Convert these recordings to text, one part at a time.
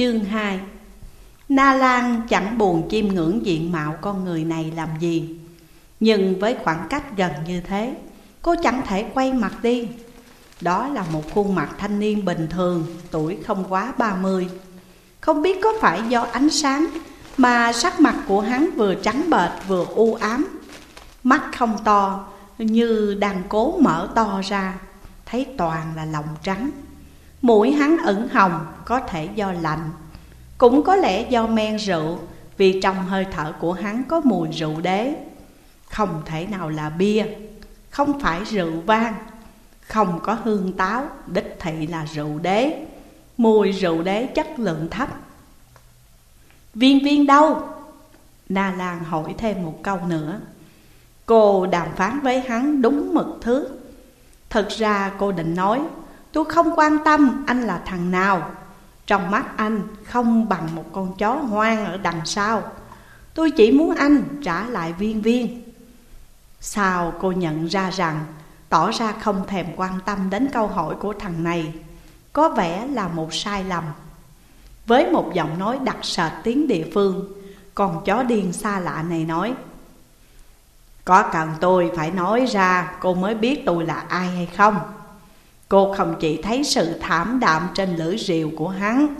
Chương 2 Na Lan chẳng buồn chiêm ngưỡng diện mạo con người này làm gì. Nhưng với khoảng cách gần như thế, Cô chẳng thể quay mặt đi. Đó là một khuôn mặt thanh niên bình thường, Tuổi không quá 30 Không biết có phải do ánh sáng Mà sắc mặt của hắn vừa trắng bệch vừa u ám. Mắt không to, như đang cố mở to ra, Thấy toàn là lòng trắng. Mũi hắn ửng hồng, có thể do lạnh. Cũng có lẽ do men rượu, Vì trong hơi thở của hắn có mùi rượu đế. Không thể nào là bia, Không phải rượu vang. Không có hương táo, Đích thị là rượu đế. Mùi rượu đế chất lượng thấp. Viên viên đâu? Na Lan hỏi thêm một câu nữa. Cô đàm phán với hắn đúng mực thước Thật ra cô định nói Tôi không quan tâm anh là thằng nào. Trong mắt anh không bằng một con chó hoang ở đằng sau. Tôi chỉ muốn anh trả lại viên viên. Sao cô nhận ra rằng Tỏ ra không thèm quan tâm đến câu hỏi của thằng này, Có vẻ là một sai lầm. Với một giọng nói đặc sệt tiếng địa phương, Con chó điên xa lạ này nói, Có cần tôi phải nói ra cô mới biết tôi là ai hay không? Cô không chỉ thấy sự thảm đạm trên lưỡi rìu của hắn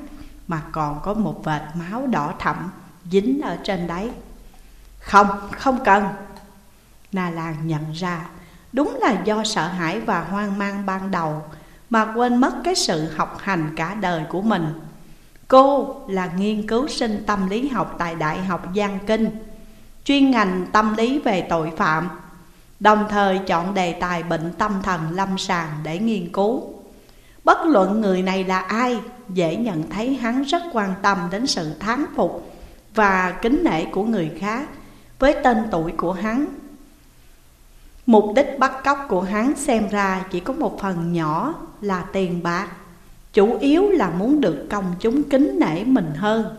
Mà còn có một vệt máu đỏ thẫm dính ở trên đấy. Không, không cần. Na Lan nhận ra Đúng là do sợ hãi và hoang mang ban đầu Mà quên mất cái sự học hành cả đời của mình. Cô là nghiên cứu sinh tâm lý học tại Đại học Giang Kinh Chuyên ngành tâm lý về tội phạm Đồng thời chọn đề tài bệnh tâm thần lâm sàng để nghiên cứu. Bất luận người này là ai, Dễ nhận thấy hắn rất quan tâm đến sự thán phục Và kính nể của người khác Với tên tuổi của hắn. Mục đích bắt cóc của hắn xem ra chỉ có một phần nhỏ là tiền bạc, Chủ yếu là muốn được công chúng kính nể mình hơn.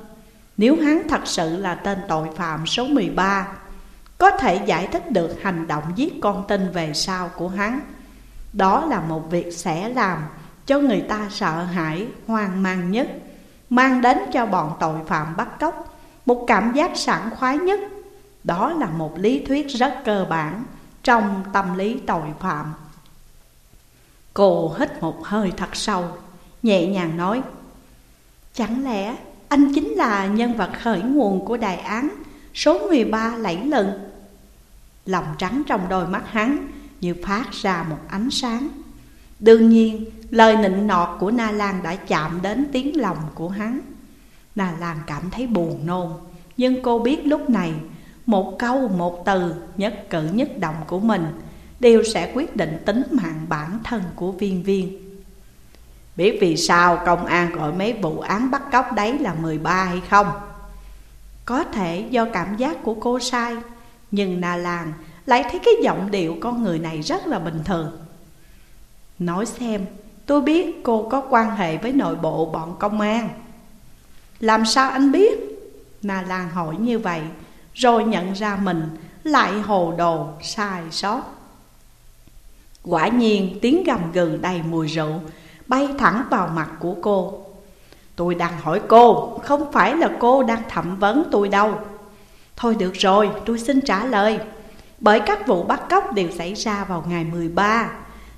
Nếu hắn thật sự là tên tội phạm số 13 có thể giải thích được hành động giết con tin về sau của hắn. Đó là một việc sẽ làm cho người ta sợ hãi, hoang mang nhất Mang đến cho bọn tội phạm bắt cóc một cảm giác sảng khoái nhất. Đó là một lý thuyết rất cơ bản trong tâm lý tội phạm. Cô hít một hơi thật sâu, nhẹ nhàng nói Chẳng lẽ anh chính là nhân vật khởi nguồn của đại án số 13 lẫy lừng Lòng trắng trong đôi mắt hắn như phát ra một ánh sáng. Đương nhiên, lời nịnh nọt của Na Lan đã chạm đến tiếng lòng của hắn. Na Lan cảm thấy buồn nôn, Nhưng cô biết lúc này một câu, một từ nhất cử nhất động của mình Đều sẽ quyết định tính mạng bản thân của viên viên. Biết vì sao công an gọi mấy vụ án bắt cóc đấy là 13 hay không? Có thể do cảm giác của cô sai, nhưng Na Làng lại thấy cái giọng điệu con người này rất là bình thường. Nói xem, tôi biết cô có quan hệ với nội bộ bọn công an. Làm sao anh biết? Na Làng hỏi như vậy, Rồi nhận ra mình lại hồ đồ, sai sót. Quả nhiên tiếng gầm gừ đầy mùi rượu Bay thẳng vào mặt của cô. Tôi đang hỏi cô Không phải là cô đang thẩm vấn tôi đâu. Thôi được rồi, tôi xin trả lời. Bởi các vụ bắt cóc đều xảy ra vào ngày 13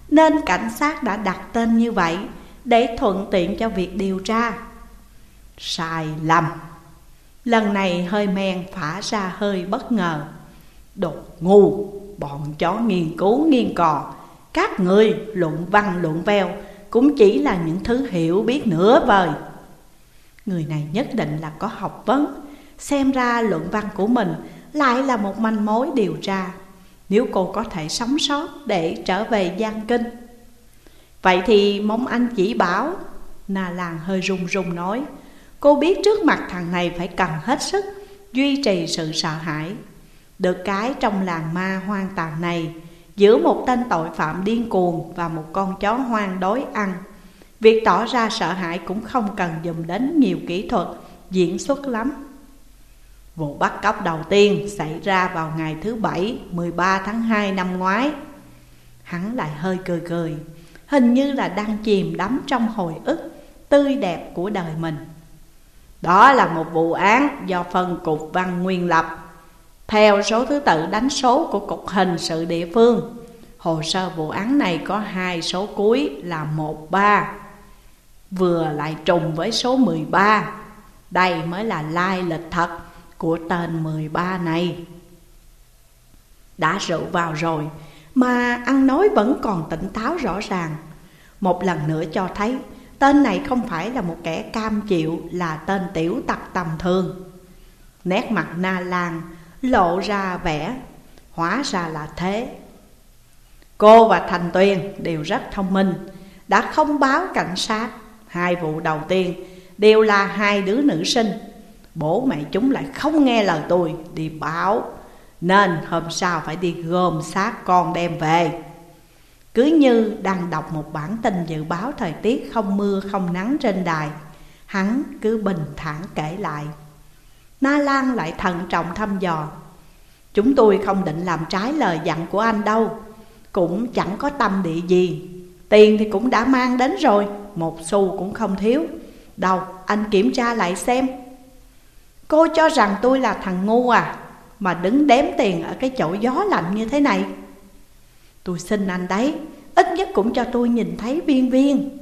Nên cảnh sát đã đặt tên như vậy Để thuận tiện cho việc điều tra. Sai lầm. Lần này hơi men phả ra hơi bất ngờ. Đồ ngu Bọn chó nghiên cứu nghiên cò Các người luận văn luận veo Cũng chỉ là những thứ hiểu biết nửa vời. Người này nhất định là có học vấn. Xem ra luận văn của mình lại là một manh mối điều tra. Nếu cô có thể sống sót để trở về Giang Kinh. Vậy thì mong anh chỉ bảo, Na Lan hơi run run nói, Cô biết trước mặt thằng này phải cần hết sức, Duy trì sự sợ hãi. Được cái trong làng ma hoang tàn này, Giữa một tên tội phạm điên cuồng Và một con chó hoang đói ăn Việc tỏ ra sợ hãi cũng không cần dùng đến nhiều kỹ thuật, Diễn xuất lắm. Vụ bắt cóc đầu tiên xảy ra vào ngày thứ bảy 13 tháng 2 năm ngoái. Hắn lại hơi cười cười, Hình như là đang chìm đắm trong hồi ức tươi đẹp của đời mình. Đó là một vụ án do phân cục văn nguyên lập. Theo số thứ tự đánh số của cục hình sự địa phương, Hồ sơ vụ án này có hai số cuối là 13 Vừa lại trùng với số 13 Đây mới là lai lịch thật của tên 13 này. Đã rượu vào rồi, mà ăn nói vẫn còn tỉnh táo rõ ràng. Một lần nữa cho thấy, tên này không phải là một kẻ cam chịu, là tên tiểu tặc tầm thường. Nét mặt na lan lộ ra vẻ, Hóa ra là thế. Cô và Thành Tuyền đều rất thông minh, Đã không báo cảnh sát. Hai vụ đầu tiên đều là hai đứa nữ sinh. Bố mẹ chúng lại không nghe lời tôi, đi báo Nên hôm sau phải đi gom xác con đem về. Cứ như đang đọc một bản tin dự báo thời tiết không mưa, không nắng trên đài, Hắn cứ bình thản kể lại. Na Lan lại thận trọng thăm dò, Chúng tôi không định làm trái lời dặn của anh đâu, Cũng chẳng có tâm địa gì. Tiền thì cũng đã mang đến rồi, Một xu cũng không thiếu. Đâu, anh kiểm tra lại xem. Cô cho rằng tôi là thằng ngu à Mà đứng đếm tiền ở cái chỗ gió lạnh như thế này. Tôi xin anh đấy, Ít nhất cũng cho tôi nhìn thấy viên viên.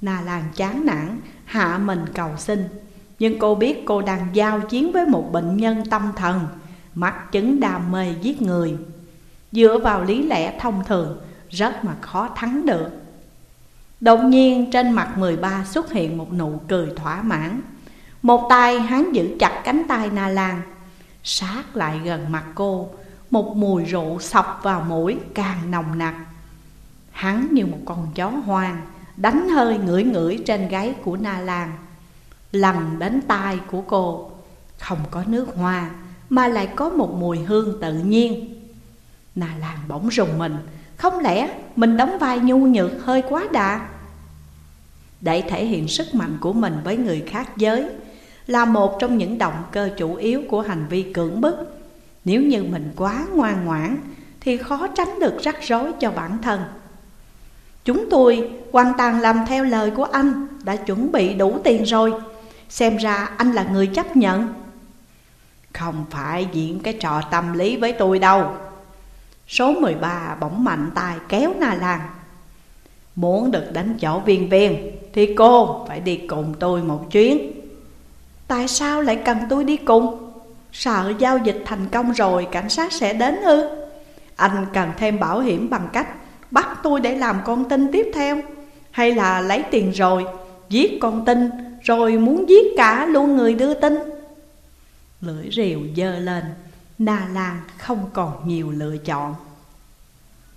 Nà làng chán nản, Hạ mình cầu xin. Nhưng cô biết cô đang giao chiến với một bệnh nhân tâm thần Mắc chứng đam mê giết người. Dựa vào lý lẽ thông thường rất mà khó thắng được. Đột nhiên, trên mặt 13 xuất hiện một nụ cười thỏa mãn. Một tay hắn giữ chặt cánh tay Na Lan, Sát lại gần mặt cô. Một mùi rượu sọc vào mũi càng nồng nặc. Hắn như một con chó hoang, Đánh hơi ngửi ngửi trên gáy của Na Lan Lần đến tai của cô. Không có nước hoa, Mà lại có một mùi hương tự nhiên. Na Lan bỗng rùng mình không lẽ mình đóng vai nhu nhược hơi quá đà? Để thể hiện sức mạnh của mình với người khác giới Là một trong những động cơ chủ yếu của hành vi cưỡng bức. Nếu như mình quá ngoan ngoãn, Thì khó tránh được rắc rối cho bản thân. Chúng tôi hoàn toàn làm theo lời của anh Đã chuẩn bị đủ tiền rồi. Xem ra anh là người chấp nhận. Không phải diễn cái trò tâm lý với tôi đâu. Số 13 bỗng mạnh tay kéo Na Lan. Muốn được đánh chỗ viên viên, Thì cô phải đi cùng tôi một chuyến. Tại sao lại cần tôi đi cùng? Sợ giao dịch thành công rồi cảnh sát sẽ đến ư? Anh cần thêm bảo hiểm bằng cách Bắt tôi để làm con tin tiếp theo. Hay là lấy tiền rồi, Giết con tin, Rồi muốn giết cả luôn người đưa tin? Lưỡi rìu dơ lên. Na Lan không còn nhiều lựa chọn.